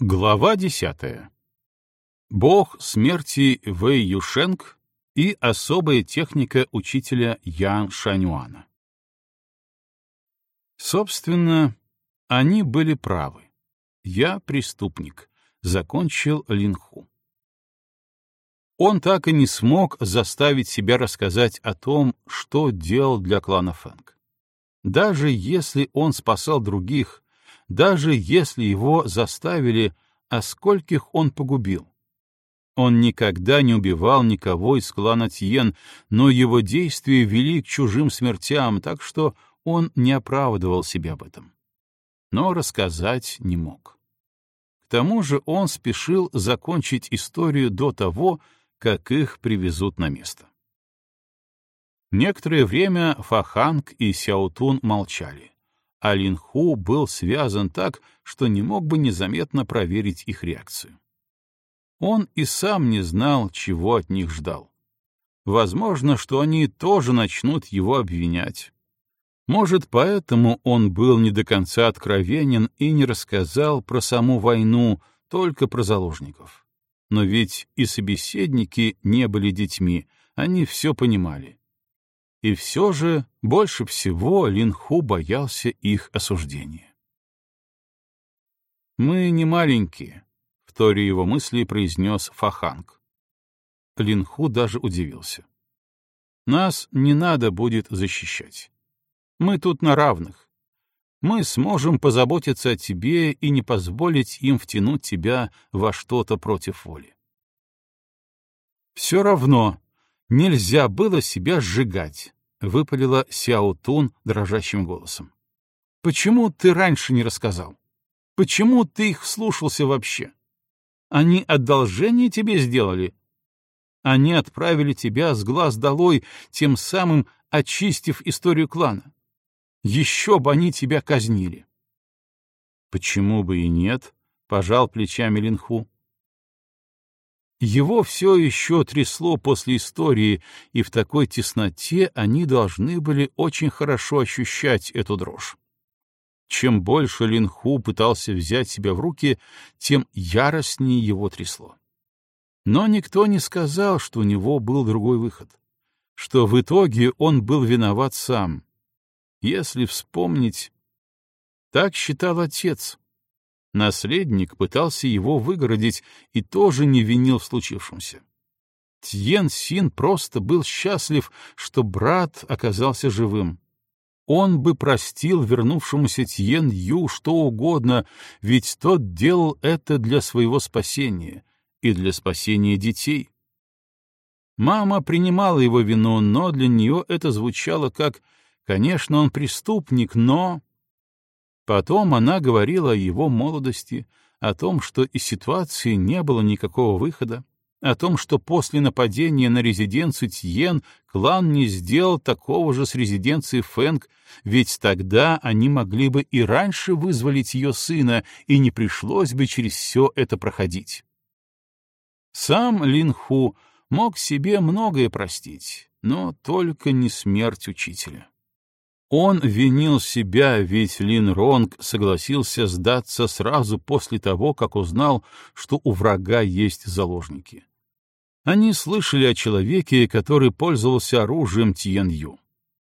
Глава десятая. Бог смерти Вэй Юшенг и особая техника учителя Ян Шанюана. Собственно, они были правы. Я преступник, закончил Линху. Он так и не смог заставить себя рассказать о том, что делал для клана Фэнг. Даже если он спасал других, даже если его заставили, а скольких он погубил. Он никогда не убивал никого из клана Тьен, но его действия вели к чужим смертям, так что он не оправдывал себя об этом. Но рассказать не мог. К тому же он спешил закончить историю до того, как их привезут на место. Некоторое время Фаханг и Сяутун молчали а Линху был связан так, что не мог бы незаметно проверить их реакцию. Он и сам не знал, чего от них ждал. Возможно, что они тоже начнут его обвинять. Может, поэтому он был не до конца откровенен и не рассказал про саму войну, только про заложников. Но ведь и собеседники не были детьми, они все понимали. И все же больше всего Линху боялся их осуждения. «Мы не маленькие», — в торе его мысли произнес Фаханг. Линху даже удивился. «Нас не надо будет защищать. Мы тут на равных. Мы сможем позаботиться о тебе и не позволить им втянуть тебя во что-то против воли». «Все равно нельзя было себя сжигать», — выпалила Сяо Тун дрожащим голосом. «Почему ты раньше не рассказал? Почему ты их слушался вообще? Они одолжение тебе сделали? Они отправили тебя с глаз долой, тем самым очистив историю клана. Еще бы они тебя казнили». «Почему бы и нет?» — пожал плечами Линху. Его все еще трясло после истории, и в такой тесноте они должны были очень хорошо ощущать эту дрожь. Чем больше Линху пытался взять себя в руки, тем яростнее его трясло. Но никто не сказал, что у него был другой выход, что в итоге он был виноват сам. Если вспомнить, так считал отец. Наследник пытался его выгородить и тоже не винил в случившемся. Тьен Син просто был счастлив, что брат оказался живым. Он бы простил вернувшемуся Тьен Ю что угодно, ведь тот делал это для своего спасения и для спасения детей. Мама принимала его вину, но для нее это звучало как «конечно, он преступник, но...» Потом она говорила о его молодости, о том, что из ситуации не было никакого выхода, о том, что после нападения на резиденцию Тьен клан не сделал такого же с резиденцией Фэнг, ведь тогда они могли бы и раньше вызволить ее сына, и не пришлось бы через все это проходить. Сам Лин Ху мог себе многое простить, но только не смерть учителя. Он винил себя, ведь Лин Ронг согласился сдаться сразу после того, как узнал, что у врага есть заложники. Они слышали о человеке, который пользовался оружием Тьен Ю.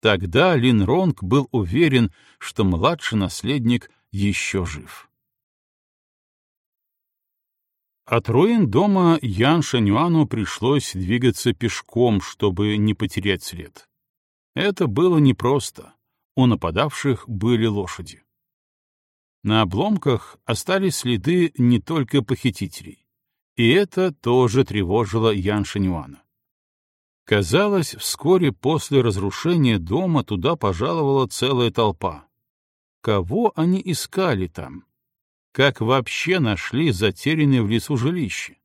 Тогда Лин Ронг был уверен, что младший наследник еще жив. От руин дома Ян Шанюану пришлось двигаться пешком, чтобы не потерять след. Это было непросто у нападавших были лошади. На обломках остались следы не только похитителей, и это тоже тревожило Ян Шинюана. Казалось, вскоре после разрушения дома туда пожаловала целая толпа. Кого они искали там? Как вообще нашли затерянное в лесу жилище?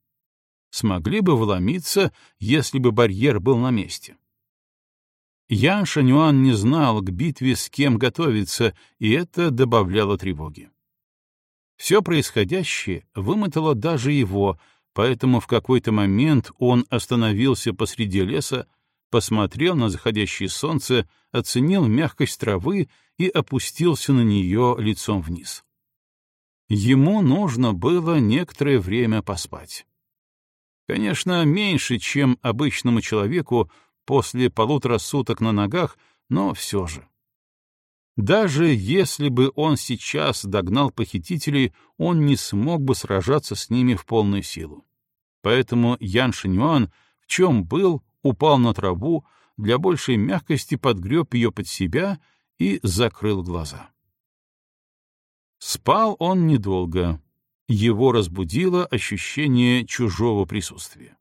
Смогли бы вломиться, если бы барьер был на месте. Ян Шанюан не знал, к битве с кем готовиться, и это добавляло тревоги. Все происходящее вымотало даже его, поэтому в какой-то момент он остановился посреди леса, посмотрел на заходящее солнце, оценил мягкость травы и опустился на нее лицом вниз. Ему нужно было некоторое время поспать. Конечно, меньше, чем обычному человеку после полутора суток на ногах, но все же. Даже если бы он сейчас догнал похитителей, он не смог бы сражаться с ними в полную силу. Поэтому Ян Шинюан, в чем был, упал на траву, для большей мягкости подгреб ее под себя и закрыл глаза. Спал он недолго. Его разбудило ощущение чужого присутствия.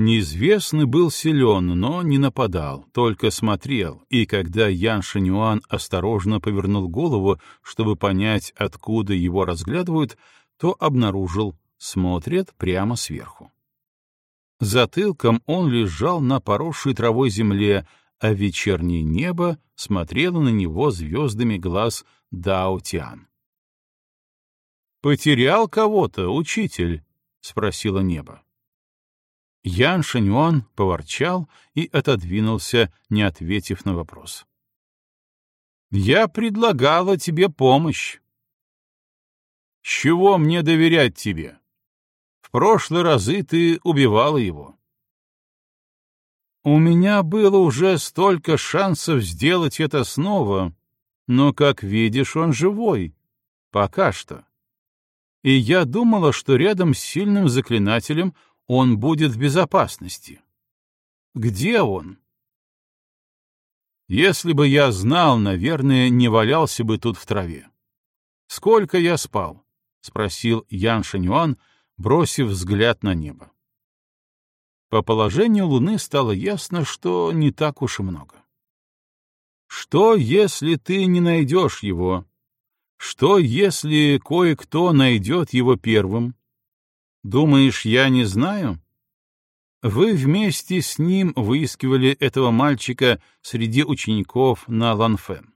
Неизвестный был силен, но не нападал, только смотрел, и когда Ян Шинюан осторожно повернул голову, чтобы понять, откуда его разглядывают, то обнаружил, смотрят прямо сверху. Затылком он лежал на поросшей травой земле, а вечернее небо смотрело на него звездами глаз Дао Тиан. «Потерял кого-то, учитель?» — спросило небо. Ян Шаньюан поворчал и отодвинулся, не ответив на вопрос. «Я предлагала тебе помощь». «С чего мне доверять тебе? В прошлые разы ты убивала его». «У меня было уже столько шансов сделать это снова, но, как видишь, он живой. Пока что. И я думала, что рядом с сильным заклинателем — он будет в безопасности. Где он? Если бы я знал, наверное, не валялся бы тут в траве. Сколько я спал? — спросил Ян Шанюан, бросив взгляд на небо. По положению Луны стало ясно, что не так уж и много. Что, если ты не найдешь его? Что, если кое-кто найдет его первым? Думаешь, я не знаю? Вы вместе с ним выискивали этого мальчика среди учеников на Ланфен.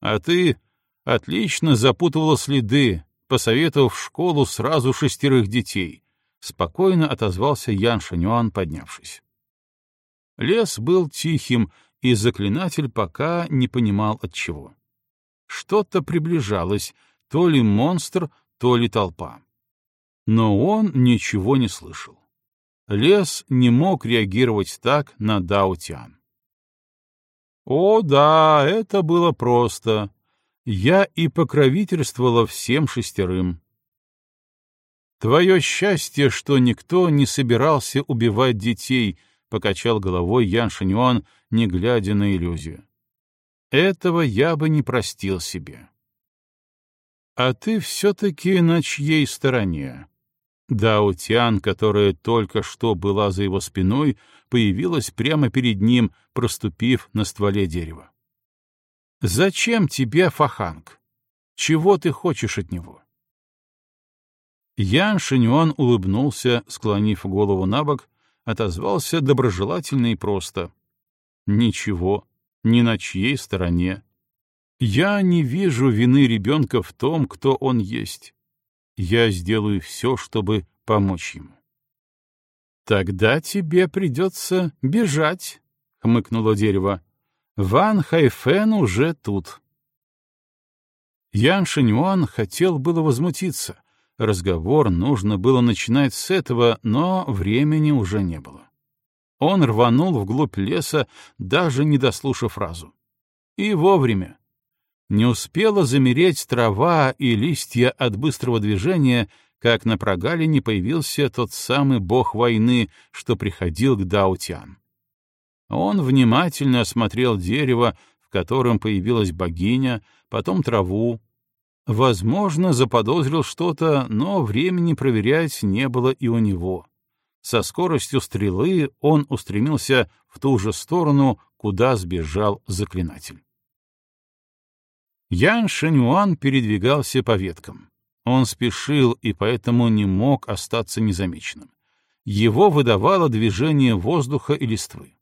А ты отлично запутывала следы, посоветовав школу сразу шестерых детей, спокойно отозвался Ян Шанюан, поднявшись. Лес был тихим, и заклинатель пока не понимал от чего. Что-то приближалось, то ли монстр, то ли толпа. Но он ничего не слышал. Лес не мог реагировать так на Даутян. О, да, это было просто. Я и покровительствовала всем шестерым. Твое счастье, что никто не собирался убивать детей, — покачал головой Ян Шинюан, не глядя на иллюзию. Этого я бы не простил себе. А ты все-таки на чьей стороне? Дао Тян, которая только что была за его спиной, появилась прямо перед ним, проступив на стволе дерева. «Зачем тебе Фаханг? Чего ты хочешь от него?» Ян Шинюан улыбнулся, склонив голову на бок, отозвался доброжелательно и просто. «Ничего, ни на чьей стороне. Я не вижу вины ребенка в том, кто он есть я сделаю все, чтобы помочь ему. «Тогда тебе придется бежать», — хмыкнуло дерево. «Ван Хайфен уже тут». Ян Шинюан хотел было возмутиться. Разговор нужно было начинать с этого, но времени уже не было. Он рванул вглубь леса, даже не дослушав фразу. И вовремя. Не успела замереть трава и листья от быстрого движения, как на прогалине появился тот самый бог войны, что приходил к Даутян. Он внимательно осмотрел дерево, в котором появилась богиня, потом траву. Возможно, заподозрил что-то, но времени проверять не было и у него. Со скоростью стрелы он устремился в ту же сторону, куда сбежал заклинатель. Ян Шэньюан передвигался по веткам. Он спешил и поэтому не мог остаться незамеченным. Его выдавало движение воздуха и листвы.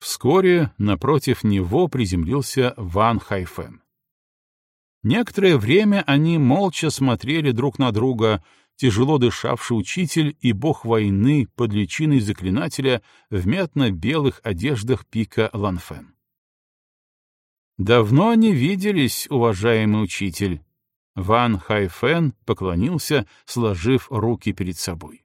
Вскоре напротив него приземлился Ван Хайфен. Некоторое время они молча смотрели друг на друга, тяжело дышавший учитель и бог войны под личиной заклинателя в мятно-белых одеждах пика Ланфен. «Давно не виделись, уважаемый учитель». Ван Хайфен поклонился, сложив руки перед собой.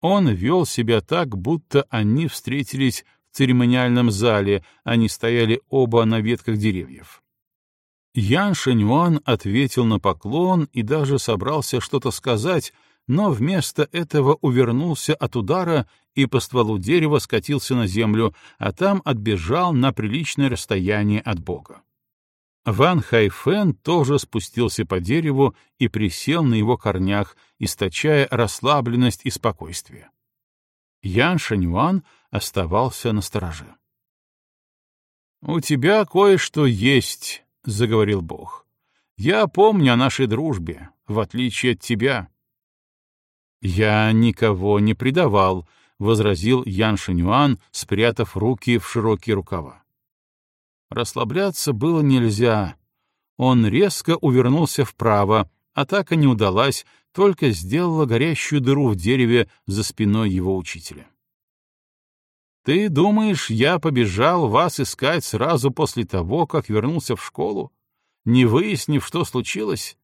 Он вел себя так, будто они встретились в церемониальном зале, они стояли оба на ветках деревьев. Ян Шэньюан ответил на поклон и даже собрался что-то сказать, но вместо этого увернулся от удара и по стволу дерева скатился на землю, а там отбежал на приличное расстояние от бога. Ван Хайфен тоже спустился по дереву и присел на его корнях, источая расслабленность и спокойствие. Ян Шаньюан оставался на стороже. «У тебя кое-что есть», — заговорил Бог. «Я помню о нашей дружбе, в отличие от тебя». «Я никого не предавал», — возразил Ян Шаньюан, спрятав руки в широкие рукава. Расслабляться было нельзя. Он резко увернулся вправо, атака не удалась, только сделала горящую дыру в дереве за спиной его учителя. «Ты думаешь, я побежал вас искать сразу после того, как вернулся в школу, не выяснив, что случилось?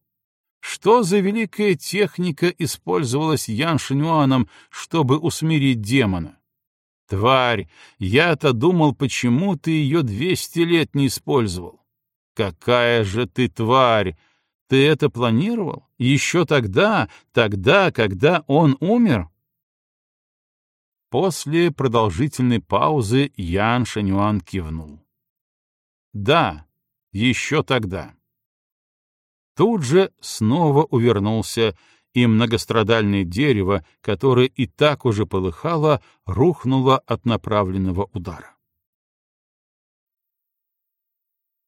Что за великая техника использовалась Ян Шинюаном, чтобы усмирить демона? Тварь, я-то думал, почему ты ее двести лет не использовал. Какая же ты тварь! Ты это планировал? Еще тогда, тогда, когда он умер? После продолжительной паузы Ян Шанюан кивнул. Да, еще тогда. Тут же снова увернулся, и многострадальное дерево, которое и так уже полыхало, рухнуло от направленного удара.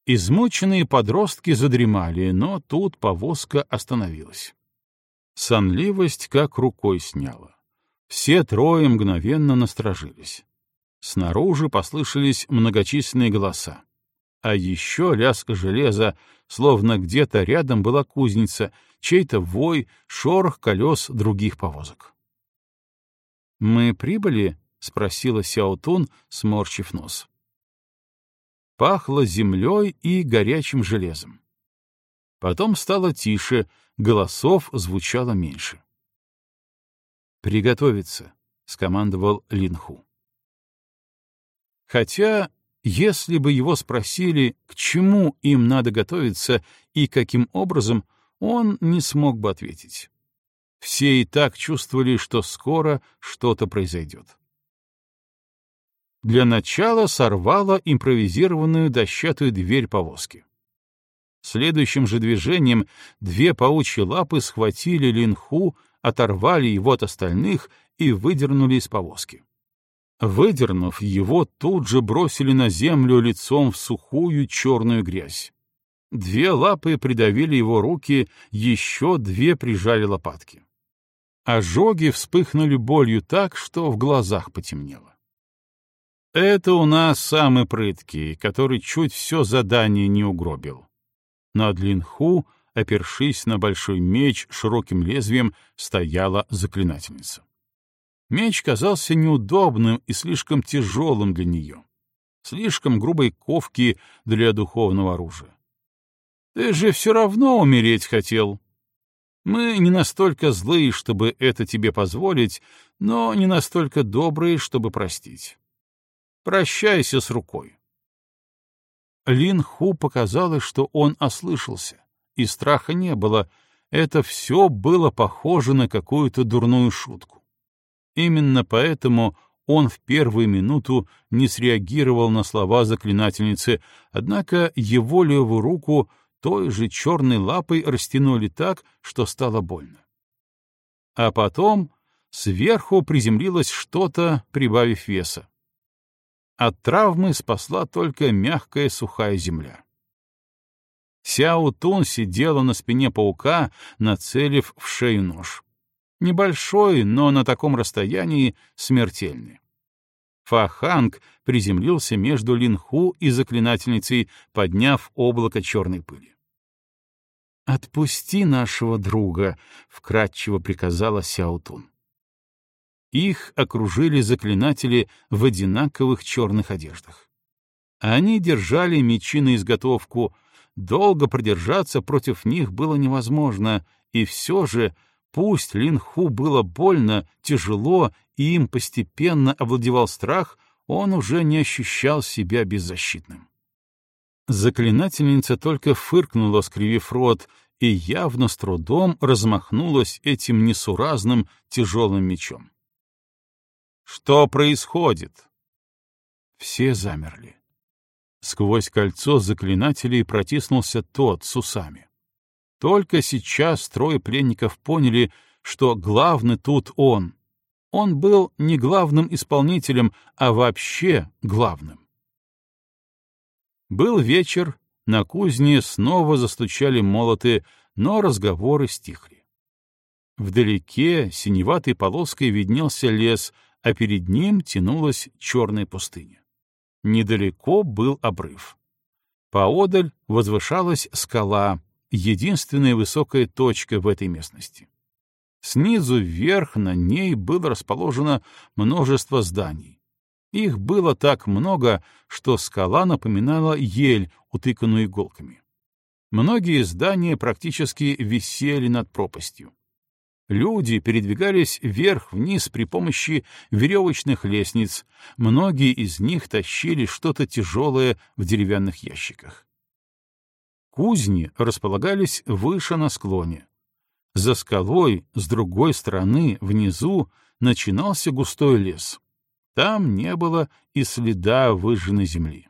Измученные подростки задремали, но тут повозка остановилась. Сонливость как рукой сняла. Все трое мгновенно насторожились. Снаружи послышались многочисленные голоса. А еще лязг железа, словно где-то рядом была кузница, чей-то вой, шорох колес других повозок. «Мы прибыли?» — спросила Сяотун, сморщив нос. Пахло землей и горячим железом. Потом стало тише, голосов звучало меньше. «Приготовиться», — скомандовал Линху. Хотя если бы его спросили, к чему им надо готовиться и каким образом, он не смог бы ответить. Все и так чувствовали, что скоро что-то произойдет. Для начала сорвала импровизированную дощатую дверь повозки. Следующим же движением две паучьи лапы схватили Линху, оторвали его от остальных и выдернули из повозки. Выдернув его, тут же бросили на землю лицом в сухую черную грязь. Две лапы придавили его руки, еще две прижали лопатки. Ожоги вспыхнули болью так, что в глазах потемнело. Это у нас самый прыткий, который чуть все задание не угробил. Над Линху, опершись на большой меч широким лезвием, стояла заклинательница. Меч казался неудобным и слишком тяжелым для нее. Слишком грубой ковки для духовного оружия. Ты же все равно умереть хотел. Мы не настолько злые, чтобы это тебе позволить, но не настолько добрые, чтобы простить. Прощайся с рукой. Лин Ху показалось, что он ослышался, и страха не было. Это все было похоже на какую-то дурную шутку. Именно поэтому он в первую минуту не среагировал на слова заклинательницы, однако его левую руку той же черной лапой растянули так, что стало больно. А потом сверху приземлилось что-то, прибавив веса. От травмы спасла только мягкая сухая земля. Сяо Тун сидела на спине паука, нацелив в шею нож. Небольшой, но на таком расстоянии смертельный. Фаханг приземлился между Линху и заклинательницей, подняв облако черной пыли. «Отпусти нашего друга», — вкратчиво приказала Сяутун. Их окружили заклинатели в одинаковых черных одеждах. Они держали мечи на изготовку, Долго продержаться против них было невозможно, и все же, пусть Линху было больно, тяжело, и им постепенно овладевал страх, он уже не ощущал себя беззащитным. Заклинательница только фыркнула, скривив рот, и явно с трудом размахнулась этим несуразным тяжелым мечом. «Что происходит?» Все замерли. Сквозь кольцо заклинателей протиснулся тот с усами. Только сейчас трое пленников поняли, что главный тут он. Он был не главным исполнителем, а вообще главным. Был вечер, на кузне снова застучали молоты, но разговоры стихли. Вдалеке синеватой полоской виднелся лес, а перед ним тянулась черная пустыня. Недалеко был обрыв. Поодаль возвышалась скала, единственная высокая точка в этой местности. Снизу вверх на ней было расположено множество зданий. Их было так много, что скала напоминала ель, утыканную иголками. Многие здания практически висели над пропастью. Люди передвигались вверх-вниз при помощи веревочных лестниц, многие из них тащили что-то тяжелое в деревянных ящиках. Кузни располагались выше на склоне. За скалой, с другой стороны, внизу, начинался густой лес. Там не было и следа выжженной земли.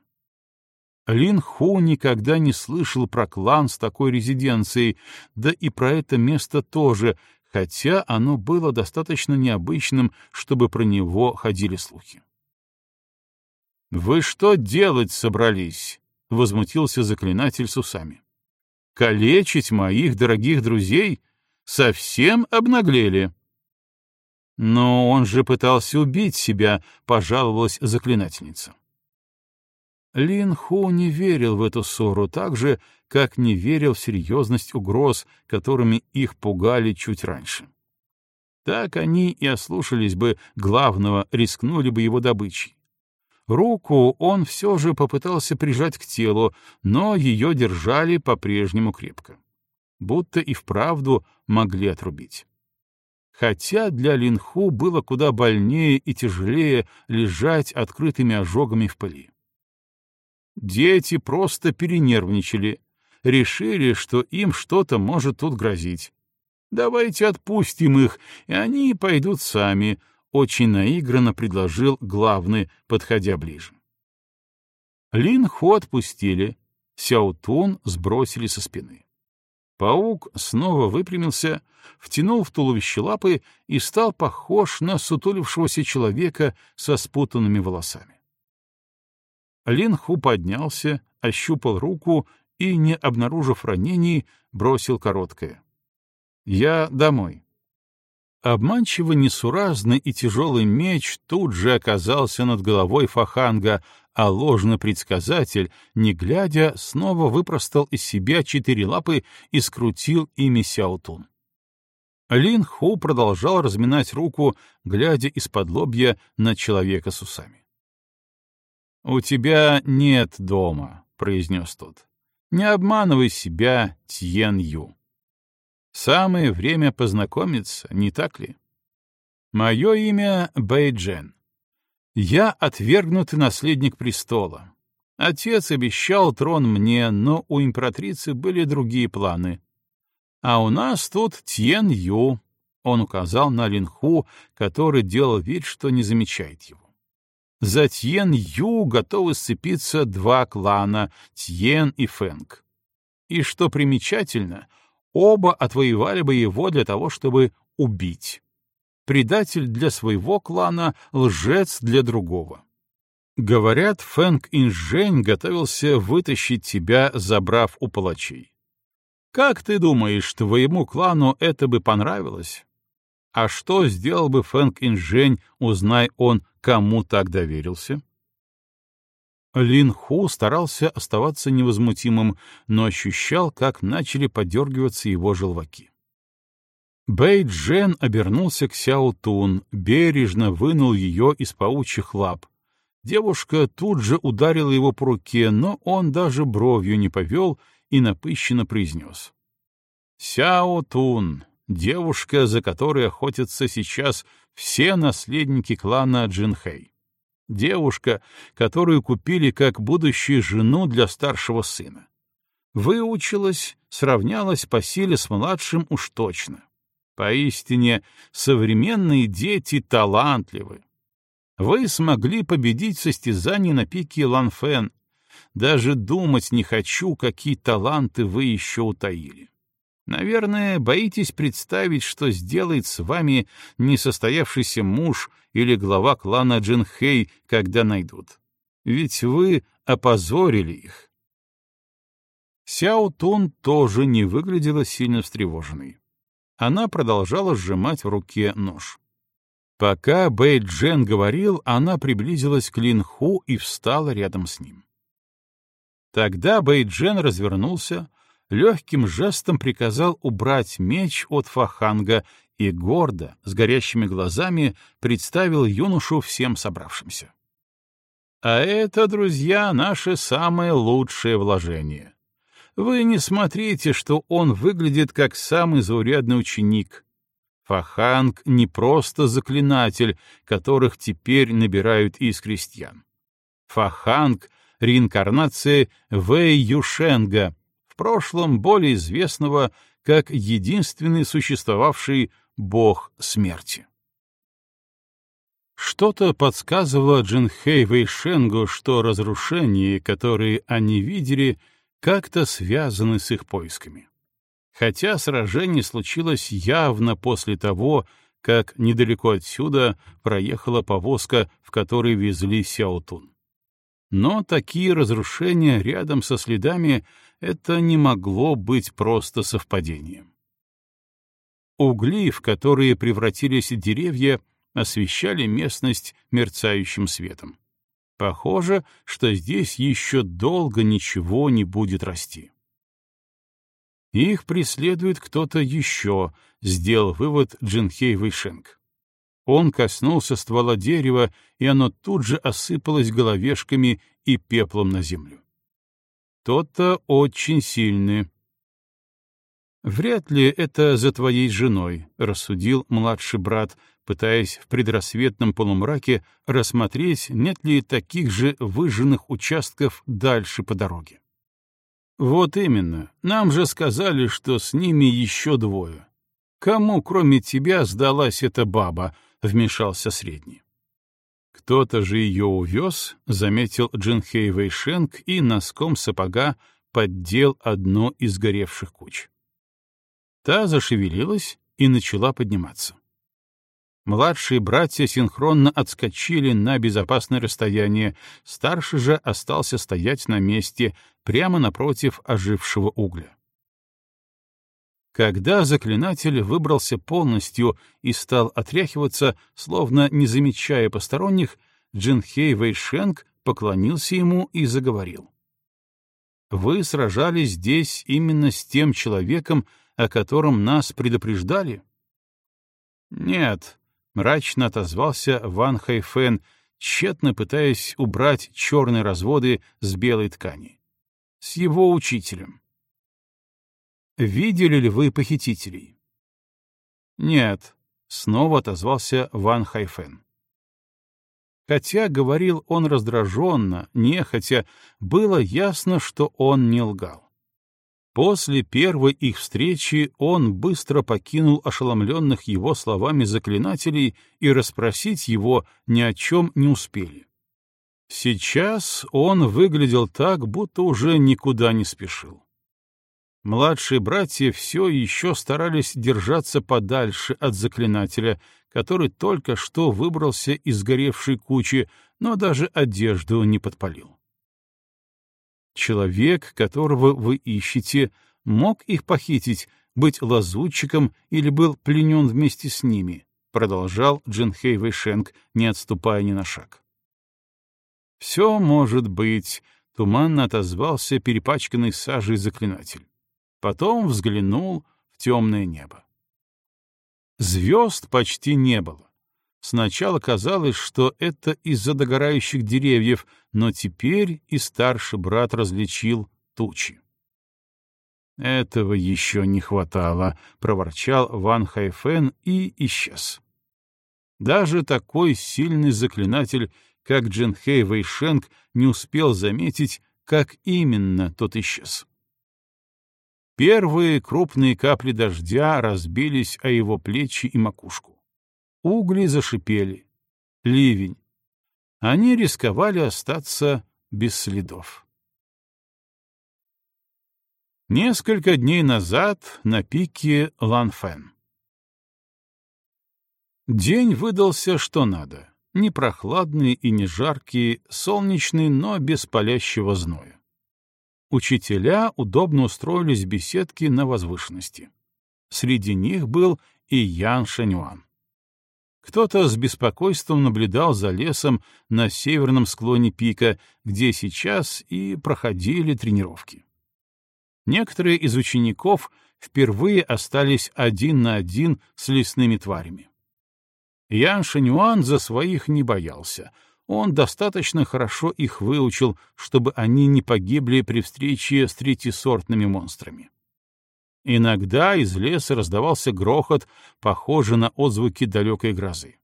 Лин Ху никогда не слышал про клан с такой резиденцией, да и про это место тоже, хотя оно было достаточно необычным, чтобы про него ходили слухи. «Вы что делать собрались?» — возмутился заклинатель с усами. «Калечить моих дорогих друзей? Совсем обнаглели?» «Но он же пытался убить себя», — пожаловалась заклинательница. Лин Ху не верил в эту ссору так же, как не верил в серьезность угроз, которыми их пугали чуть раньше. Так они и ослушались бы главного, рискнули бы его добычей. Руку он все же попытался прижать к телу, но ее держали по-прежнему крепко. Будто и вправду могли отрубить хотя для Линху было куда больнее и тяжелее лежать открытыми ожогами в пыли. Дети просто перенервничали, решили, что им что-то может тут грозить. Давайте отпустим их, и они пойдут сами, очень наигранно предложил главный, подходя ближе. Линху отпустили, Сяутун сбросили со спины. Паук снова выпрямился, втянул в туловище лапы и стал похож на сутулившегося человека со спутанными волосами. Линху поднялся, ощупал руку и, не обнаружив ранений, бросил короткое. «Я домой». Обманчиво несуразный и тяжелый меч тут же оказался над головой Фаханга, а ложный предсказатель, не глядя, снова выпростал из себя четыре лапы и скрутил ими Сяотун. Лин Ху продолжал разминать руку, глядя из-под лобья на человека с усами. «У тебя нет дома», — произнес тот. «Не обманывай себя, Тьен Ю. Самое время познакомиться, не так ли? Мое имя Бэйджен. Я отвергнутый наследник престола. Отец обещал трон мне, но у императрицы были другие планы. А у нас тут Тьен Ю, он указал на Линху, который делал вид, что не замечает его. За Тьен Ю готовы сцепиться два клана — Тьен и Фэнг. И что примечательно, оба отвоевали бы его для того, чтобы убить предатель для своего клана, лжец для другого. Говорят, Фэнг Инжень готовился вытащить тебя, забрав у палачей. Как ты думаешь, твоему клану это бы понравилось? А что сделал бы Фэнг Инжень, узнай он, кому так доверился? Лин Ху старался оставаться невозмутимым, но ощущал, как начали подергиваться его желваки. Бэй Джен обернулся к Сяо Тун, бережно вынул ее из паучьих лап. Девушка тут же ударила его по руке, но он даже бровью не повел и напыщенно произнес. «Сяо Тун, девушка, за которой охотятся сейчас все наследники клана Джинхэй. Девушка, которую купили как будущую жену для старшего сына. Выучилась, сравнялась по силе с младшим уж точно. Поистине, современные дети талантливы. Вы смогли победить в состязании на пике Ланфен. Даже думать не хочу, какие таланты вы еще утаили. Наверное, боитесь представить, что сделает с вами несостоявшийся муж или глава клана Джинхей, когда найдут. Ведь вы опозорили их. Сяо Тун тоже не выглядела сильно встревоженной. Она продолжала сжимать в руке нож. Пока Бэй Джен говорил, она приблизилась к Лин Ху и встала рядом с ним. Тогда Бэй Джен развернулся, легким жестом приказал убрать меч от Фаханга и гордо, с горящими глазами, представил юношу всем собравшимся. А это, друзья, наше самое лучшее вложение. Вы не смотрите, что он выглядит как самый заурядный ученик. Фаханг не просто заклинатель, которых теперь набирают из крестьян. Фаханг — реинкарнация Вэй Юшенга, прошлом более известного как единственный существовавший бог смерти. Что-то подсказывало Джинхэй Вэйшенгу, что разрушения, которые они видели, как-то связаны с их поисками. Хотя сражение случилось явно после того, как недалеко отсюда проехала повозка, в которой везли Сяотун. Но такие разрушения рядом со следами это не могло быть просто совпадением. Угли, в которые превратились деревья, освещали местность мерцающим светом. Похоже, что здесь еще долго ничего не будет расти. Их преследует кто-то еще, сделал вывод Джинхей Вэйшенг. Он коснулся ствола дерева, и оно тут же осыпалось головешками и пеплом на землю. Кто-то очень сильный. «Вряд ли это за твоей женой», — рассудил младший брат, пытаясь в предрассветном полумраке рассмотреть, нет ли таких же выжженных участков дальше по дороге. «Вот именно. Нам же сказали, что с ними еще двое. Кому, кроме тебя, сдалась эта баба?» — вмешался средний. Кто-то же ее увез, заметил Джинхей Вэйшенг и носком сапога поддел одну из горевших куч. Та зашевелилась и начала подниматься. Младшие братья синхронно отскочили на безопасное расстояние, старший же остался стоять на месте, прямо напротив ожившего угля. Когда заклинатель выбрался полностью и стал отряхиваться, словно не замечая посторонних, Джинхей Вэйшенг поклонился ему и заговорил. «Вы сражались здесь именно с тем человеком, о котором нас предупреждали?» «Нет», — мрачно отозвался Ван Хайфен, тщетно пытаясь убрать черные разводы с белой ткани. «С его учителем». Видели ли вы похитителей? Нет, снова отозвался Ван Хайфен. Хотя говорил он раздраженно, нехотя, было ясно, что он не лгал. После первой их встречи он быстро покинул ошеломленных его словами заклинателей и расспросить его ни о чем не успели. Сейчас он выглядел так, будто уже никуда не спешил. Младшие братья все еще старались держаться подальше от заклинателя, который только что выбрался из горевшей кучи, но даже одежду не подпалил. Человек, которого вы ищете, мог их похитить, быть лазутчиком или был пленен вместе с ними, продолжал Джинхей Вэйшенг, не отступая ни на шаг. Все может быть, туманно отозвался перепачканный сажей заклинатель. Потом взглянул в темное небо. Звезд почти не было. Сначала казалось, что это из-за догорающих деревьев, но теперь и старший брат различил тучи. Этого еще не хватало, проворчал Ван Хайфен и исчез. Даже такой сильный заклинатель, как Джинхэй Вэйшенг, не успел заметить, как именно тот исчез. Первые крупные капли дождя разбились о его плечи и макушку. Угли зашипели. Ливень. Они рисковали остаться без следов. Несколько дней назад на пике Ланфен. День выдался что надо. Не прохладный и не жаркий, солнечный, но без палящего зноя. Учителя удобно устроились в беседке на возвышенности. Среди них был и Ян Шанюан. Кто-то с беспокойством наблюдал за лесом на северном склоне пика, где сейчас и проходили тренировки. Некоторые из учеников впервые остались один на один с лесными тварями. Ян Шанюан за своих не боялся — он достаточно хорошо их выучил, чтобы они не погибли при встрече с третьесортными монстрами. Иногда из леса раздавался грохот, похожий на отзвуки далекой грозы.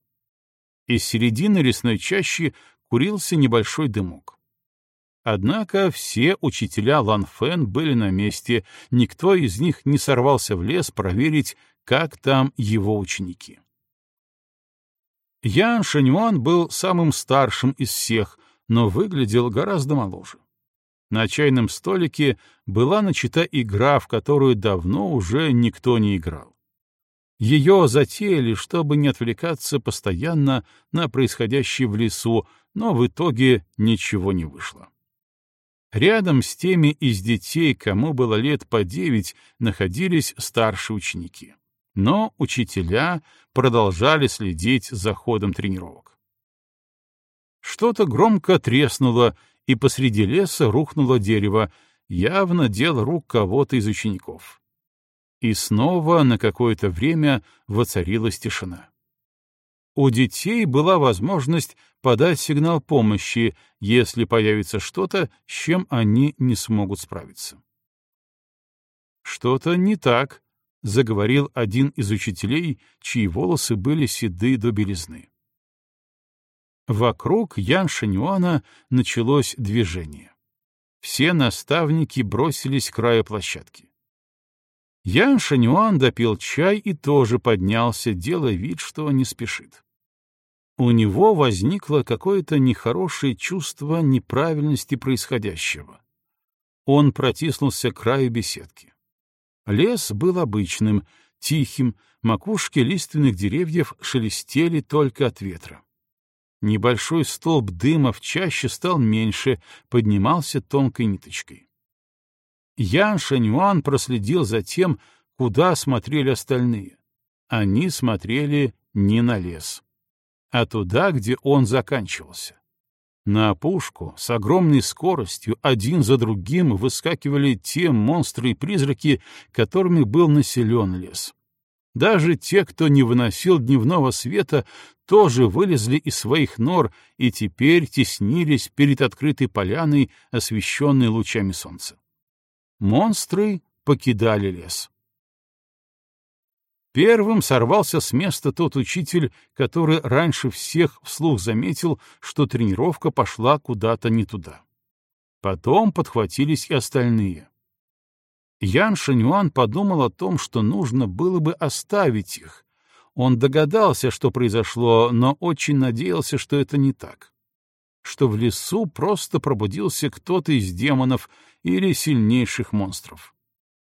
Из середины лесной чащи курился небольшой дымок. Однако все учителя Ланфен были на месте, никто из них не сорвался в лес проверить, как там его ученики. Ян Шаньюан был самым старшим из всех, но выглядел гораздо моложе. На чайном столике была начата игра, в которую давно уже никто не играл. Ее затеяли, чтобы не отвлекаться постоянно на происходящее в лесу, но в итоге ничего не вышло. Рядом с теми из детей, кому было лет по девять, находились старшие ученики но учителя продолжали следить за ходом тренировок. Что-то громко треснуло, и посреди леса рухнуло дерево, явно дело рук кого-то из учеников. И снова на какое-то время воцарилась тишина. У детей была возможность подать сигнал помощи, если появится что-то, с чем они не смогут справиться. Что-то не так, заговорил один из учителей, чьи волосы были седы до белизны. Вокруг Ян Шанюана началось движение. Все наставники бросились к краю площадки. Ян Шанюан допил чай и тоже поднялся, делая вид, что не спешит. У него возникло какое-то нехорошее чувство неправильности происходящего. Он протиснулся к краю беседки. Лес был обычным, тихим, макушки лиственных деревьев шелестели только от ветра. Небольшой столб дыма в чаще стал меньше, поднимался тонкой ниточкой. Ян Шаньюан проследил за тем, куда смотрели остальные. Они смотрели не на лес, а туда, где он заканчивался. На опушку с огромной скоростью один за другим выскакивали те монстры и призраки, которыми был населен лес. Даже те, кто не выносил дневного света, тоже вылезли из своих нор и теперь теснились перед открытой поляной, освещенной лучами солнца. Монстры покидали лес. Первым сорвался с места тот учитель, который раньше всех вслух заметил, что тренировка пошла куда-то не туда. Потом подхватились и остальные. Ян Шанюан подумал о том, что нужно было бы оставить их. Он догадался, что произошло, но очень надеялся, что это не так. Что в лесу просто пробудился кто-то из демонов или сильнейших монстров.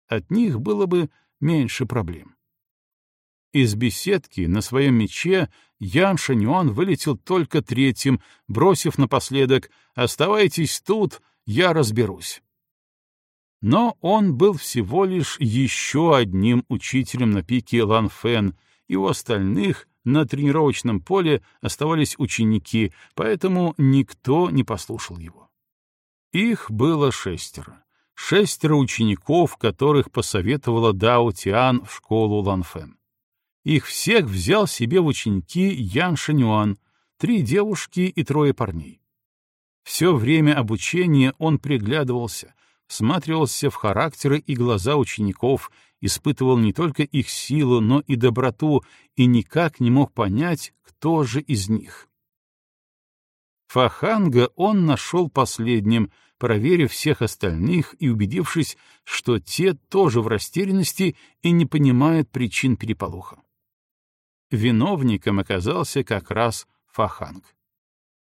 От них было бы меньше проблем. Из беседки на своем мече Ян Шаньюан вылетел только третьим, бросив напоследок «Оставайтесь тут, я разберусь». Но он был всего лишь еще одним учителем на пике Лан Фэн, и у остальных на тренировочном поле оставались ученики, поэтому никто не послушал его. Их было шестеро. Шестеро учеников, которых посоветовала Дао Тиан в школу Лан Фэн. Их всех взял себе в ученики Ян Шанюан, три девушки и трое парней. Все время обучения он приглядывался, всматривался в характеры и глаза учеников, испытывал не только их силу, но и доброту, и никак не мог понять, кто же из них. Фаханга он нашел последним, проверив всех остальных и убедившись, что те тоже в растерянности и не понимают причин переполоха. Виновником оказался как раз Фаханг.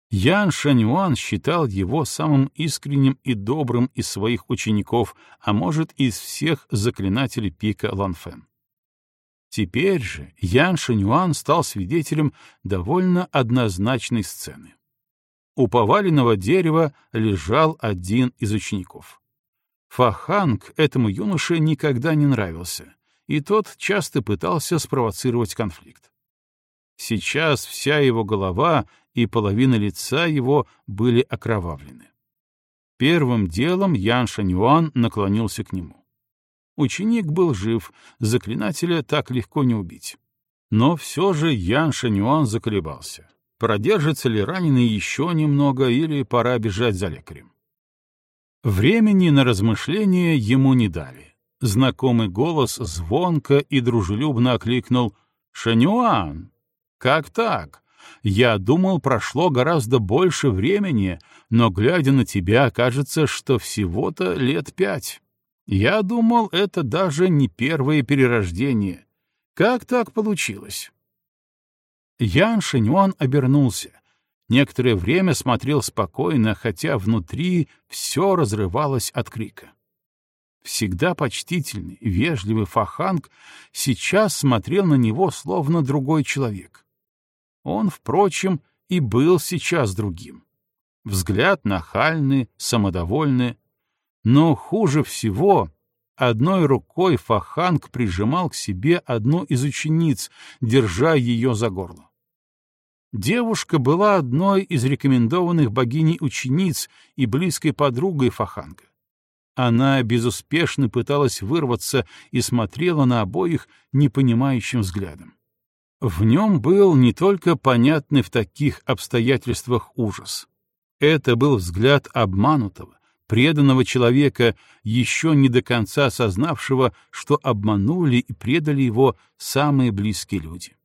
Ян Шаньюан считал его самым искренним и добрым из своих учеников, а может, из всех заклинателей пика Ланфен. Теперь же Ян Шаньюан стал свидетелем довольно однозначной сцены. У поваленного дерева лежал один из учеников. Фаханг этому юноше никогда не нравился, и тот часто пытался спровоцировать конфликт. Сейчас вся его голова и половина лица его были окровавлены. Первым делом Ян Шаньюан наклонился к нему. Ученик был жив, заклинателя так легко не убить. Но все же Ян Шаньюан заколебался. Продержится ли раненый еще немного или пора бежать за лекарем? Времени на размышления ему не дали. Знакомый голос звонко и дружелюбно окликнул «Шанюан! Как так? Я думал, прошло гораздо больше времени, но, глядя на тебя, кажется, что всего-то лет пять. Я думал, это даже не первое перерождение. Как так получилось?» Ян Шинюан обернулся. Некоторое время смотрел спокойно, хотя внутри все разрывалось от крика. Всегда почтительный, вежливый Фаханг сейчас смотрел на него словно другой человек. Он, впрочем, и был сейчас другим. Взгляд нахальный, самодовольный. Но хуже всего одной рукой Фаханг прижимал к себе одну из учениц, держа ее за горло. Девушка была одной из рекомендованных богиней учениц и близкой подругой Фаханга. Она безуспешно пыталась вырваться и смотрела на обоих непонимающим взглядом. В нем был не только понятный в таких обстоятельствах ужас. Это был взгляд обманутого, преданного человека, еще не до конца осознавшего, что обманули и предали его самые близкие люди.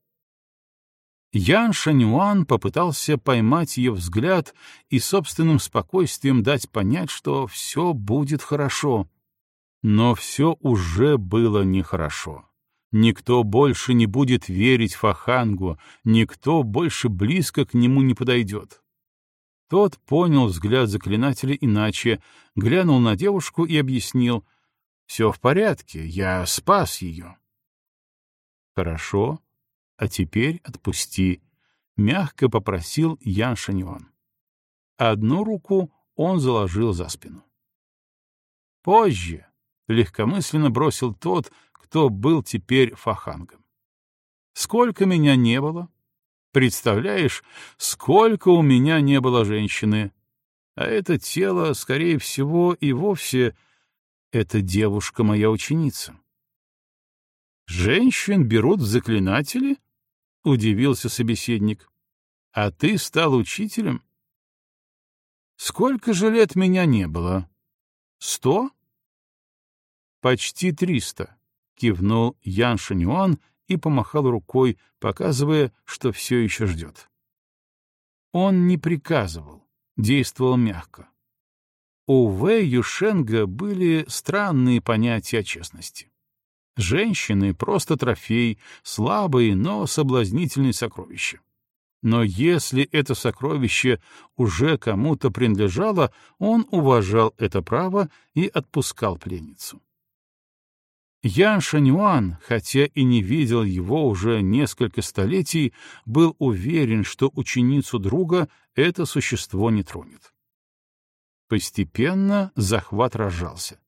Ян Шанюан попытался поймать ее взгляд и собственным спокойствием дать понять, что все будет хорошо. Но все уже было нехорошо. Никто больше не будет верить Фахангу, никто больше близко к нему не подойдет. Тот понял взгляд заклинателя иначе, глянул на девушку и объяснил. «Все в порядке, я спас ее». «Хорошо», а теперь отпусти, — мягко попросил Ян Шаньон. Одну руку он заложил за спину. Позже легкомысленно бросил тот, кто был теперь фахангом. Сколько меня не было? Представляешь, сколько у меня не было женщины. А это тело, скорее всего, и вовсе... Это девушка моя ученица. Женщин берут в заклинатели? — удивился собеседник. — А ты стал учителем? — Сколько же лет меня не было? — Сто? — Почти триста, — кивнул Ян Шанюан и помахал рукой, показывая, что все еще ждет. Он не приказывал, действовал мягко. У Вэй Юшенга были странные понятия о честности. Женщины — просто трофей, слабые, но соблазнительные сокровища. Но если это сокровище уже кому-то принадлежало, он уважал это право и отпускал пленницу. Ян Шанюан, хотя и не видел его уже несколько столетий, был уверен, что ученицу друга это существо не тронет. Постепенно захват разжался.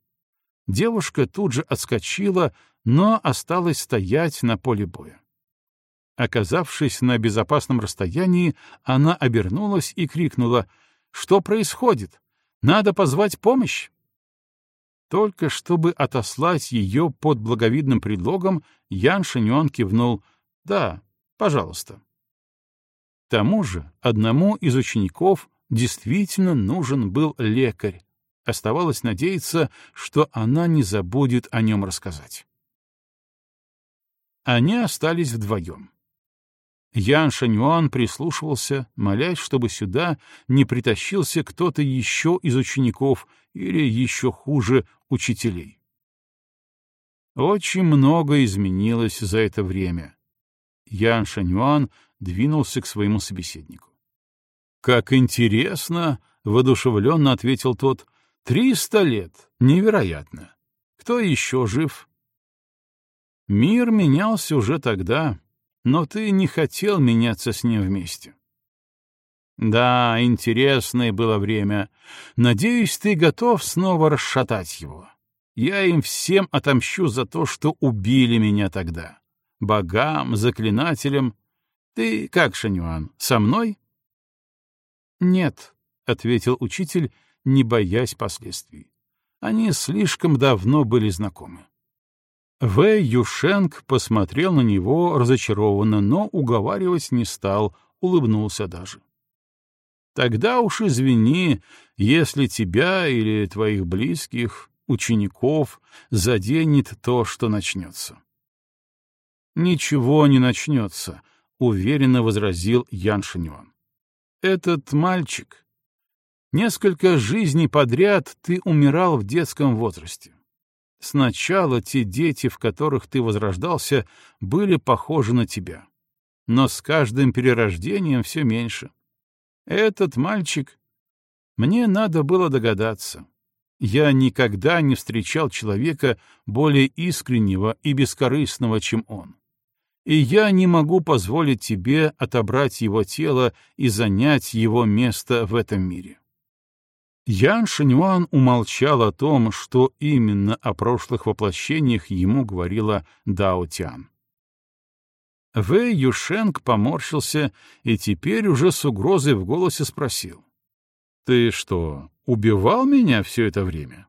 Девушка тут же отскочила, но осталась стоять на поле боя. Оказавшись на безопасном расстоянии, она обернулась и крикнула «Что происходит? Надо позвать помощь!» Только чтобы отослать ее под благовидным предлогом, Ян Шиньон кивнул «Да, пожалуйста». К тому же одному из учеников действительно нужен был лекарь, Оставалось надеяться, что она не забудет о нем рассказать. Они остались вдвоем. Ян Шанюан прислушивался, молясь, чтобы сюда не притащился кто-то еще из учеников или, еще хуже, учителей. Очень много изменилось за это время. Ян Шанюан двинулся к своему собеседнику. «Как интересно!» — воодушевленно ответил тот. «Триста лет! Невероятно! Кто еще жив?» «Мир менялся уже тогда, но ты не хотел меняться с ним вместе». «Да, интересное было время. Надеюсь, ты готов снова расшатать его. Я им всем отомщу за то, что убили меня тогда. Богам, заклинателям. Ты как, Шанюан, со мной?» «Нет», — ответил учитель, не боясь последствий. Они слишком давно были знакомы. В. Юшенк посмотрел на него разочарованно, но уговаривать не стал, улыбнулся даже. «Тогда уж извини, если тебя или твоих близких, учеников, заденет то, что начнется». «Ничего не начнется», — уверенно возразил Ян Шиньон. «Этот мальчик. Несколько жизней подряд ты умирал в детском возрасте. Сначала те дети, в которых ты возрождался, были похожи на тебя. Но с каждым перерождением все меньше. Этот мальчик... Мне надо было догадаться. Я никогда не встречал человека более искреннего и бескорыстного, чем он и я не могу позволить тебе отобрать его тело и занять его место в этом мире. Ян Шинюан умолчал о том, что именно о прошлых воплощениях ему говорила Дао Тян. Вэй Юшенг поморщился и теперь уже с угрозой в голосе спросил. «Ты что, убивал меня все это время?»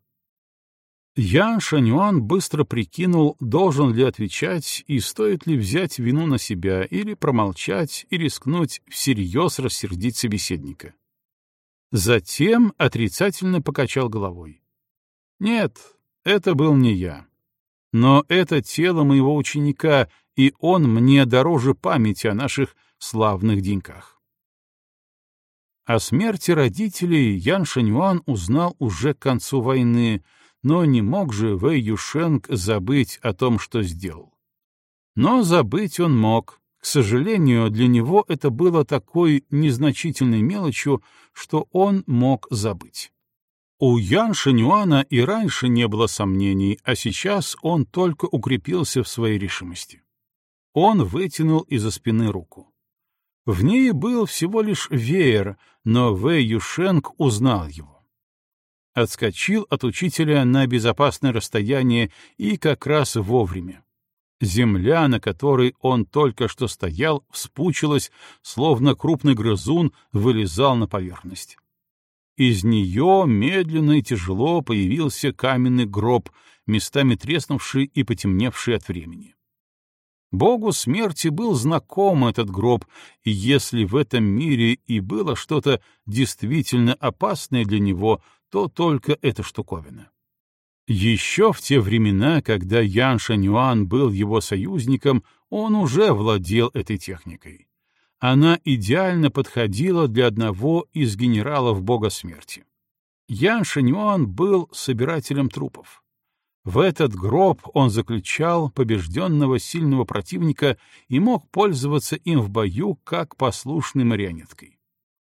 Ян Шанюан быстро прикинул, должен ли отвечать и стоит ли взять вину на себя или промолчать и рискнуть всерьез рассердить собеседника. Затем отрицательно покачал головой. «Нет, это был не я. Но это тело моего ученика, и он мне дороже памяти о наших славных деньках». О смерти родителей Ян Шанюан узнал уже к концу войны, но не мог же Вэй Юшенг забыть о том, что сделал. Но забыть он мог. К сожалению, для него это было такой незначительной мелочью, что он мог забыть. У Ян Шинюана и раньше не было сомнений, а сейчас он только укрепился в своей решимости. Он вытянул из-за спины руку. В ней был всего лишь веер, но Вэй Юшенг узнал его отскочил от учителя на безопасное расстояние и как раз вовремя. Земля, на которой он только что стоял, вспучилась, словно крупный грызун вылезал на поверхность. Из нее медленно и тяжело появился каменный гроб, местами треснувший и потемневший от времени. Богу смерти был знаком этот гроб, и если в этом мире и было что-то действительно опасное для него, то только эта штуковина. Еще в те времена, когда Ян Шанюан был его союзником, он уже владел этой техникой. Она идеально подходила для одного из генералов бога смерти. Ян Шанюан был собирателем трупов. В этот гроб он заключал побежденного сильного противника и мог пользоваться им в бою как послушной марионеткой.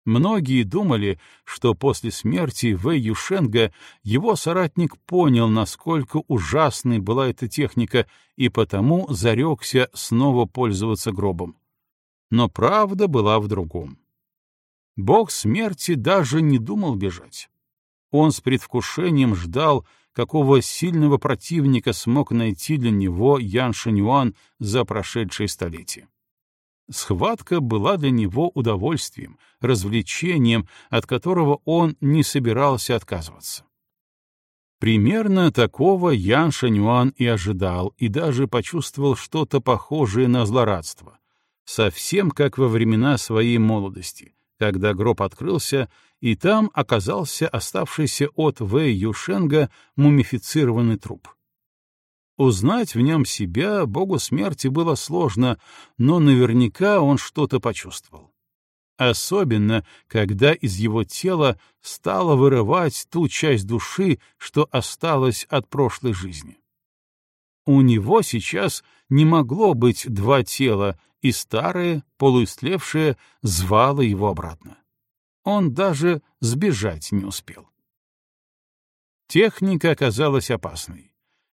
Многие думали, что после смерти Вэй Юшенга его соратник понял, насколько ужасной была эта техника, и потому зарекся снова пользоваться гробом. Но правда была в другом. Бог смерти даже не думал бежать. Он с предвкушением ждал, какого сильного противника смог найти для него Ян Шинюан за прошедшие столетия. Схватка была для него удовольствием, развлечением, от которого он не собирался отказываться. Примерно такого Ян Шанюан и ожидал, и даже почувствовал что-то похожее на злорадство. Совсем как во времена своей молодости, когда гроб открылся, и там оказался оставшийся от Вэй Юшенга мумифицированный труп. Узнать в нем себя богу смерти было сложно, но наверняка он что-то почувствовал. Особенно, когда из его тела стало вырывать ту часть души, что осталась от прошлой жизни. У него сейчас не могло быть два тела, и старое, полуистлевшее, звало его обратно. Он даже сбежать не успел. Техника оказалась опасной.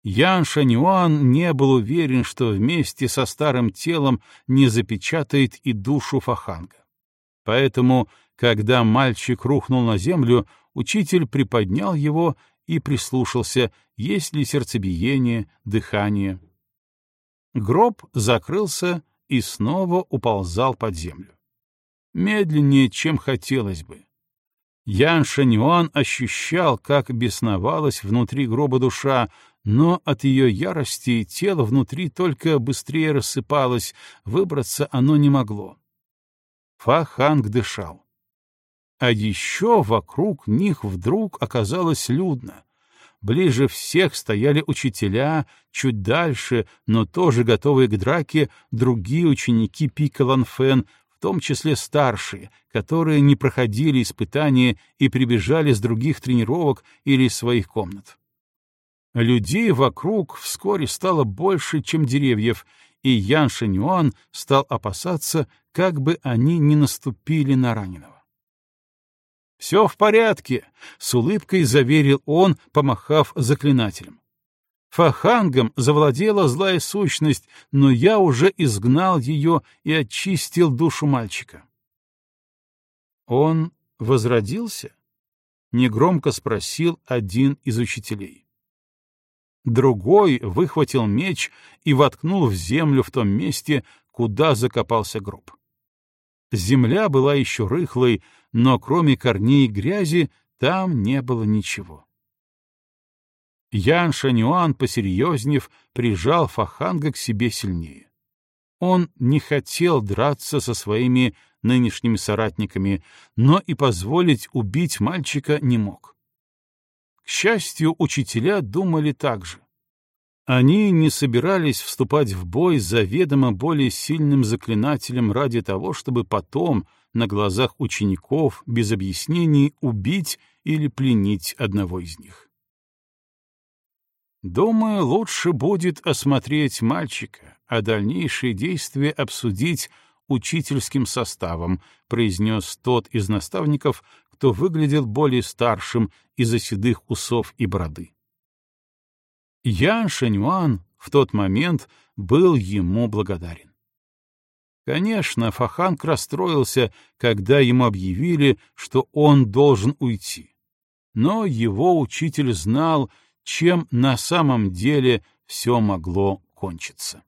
Ян Шанюан не был уверен, что вместе со старым телом не запечатает и душу Фаханга. Поэтому, когда мальчик рухнул на землю, учитель приподнял его и прислушался, есть ли сердцебиение, дыхание. Гроб закрылся и снова уползал под землю. Медленнее, чем хотелось бы. Ян Шанюан ощущал, как бесновалась внутри гроба душа, но от ее ярости тело внутри только быстрее рассыпалось, выбраться оно не могло. Фаханг дышал. А еще вокруг них вдруг оказалось людно. Ближе всех стояли учителя, чуть дальше, но тоже готовые к драке, другие ученики Пика Ланфен, в том числе старшие, которые не проходили испытания и прибежали с других тренировок или из своих комнат. Людей вокруг вскоре стало больше, чем деревьев, и Ян Шанюан стал опасаться, как бы они не наступили на раненого. «Все в порядке», — с улыбкой заверил он, помахав заклинателем. Фахангом завладела злая сущность, но я уже изгнал ее и очистил душу мальчика. «Он возродился?» — негромко спросил один из учителей. Другой выхватил меч и воткнул в землю в том месте, куда закопался гроб. Земля была еще рыхлой, но кроме корней и грязи там не было ничего. Ян Шанюан, посерьезнев, прижал Фаханга к себе сильнее. Он не хотел драться со своими нынешними соратниками, но и позволить убить мальчика не мог. К счастью, учителя думали так же. Они не собирались вступать в бой с заведомо более сильным заклинателем ради того, чтобы потом, на глазах учеников, без объяснений, убить или пленить одного из них. Думаю, лучше будет осмотреть мальчика, а дальнейшие действия обсудить учительским составом, произнес тот из наставников, кто выглядел более старшим из-за седых усов и бороды. Ян Шэньюан в тот момент был ему благодарен. Конечно, Фаханг расстроился, когда ему объявили, что он должен уйти. Но его учитель знал, чем на самом деле все могло кончиться.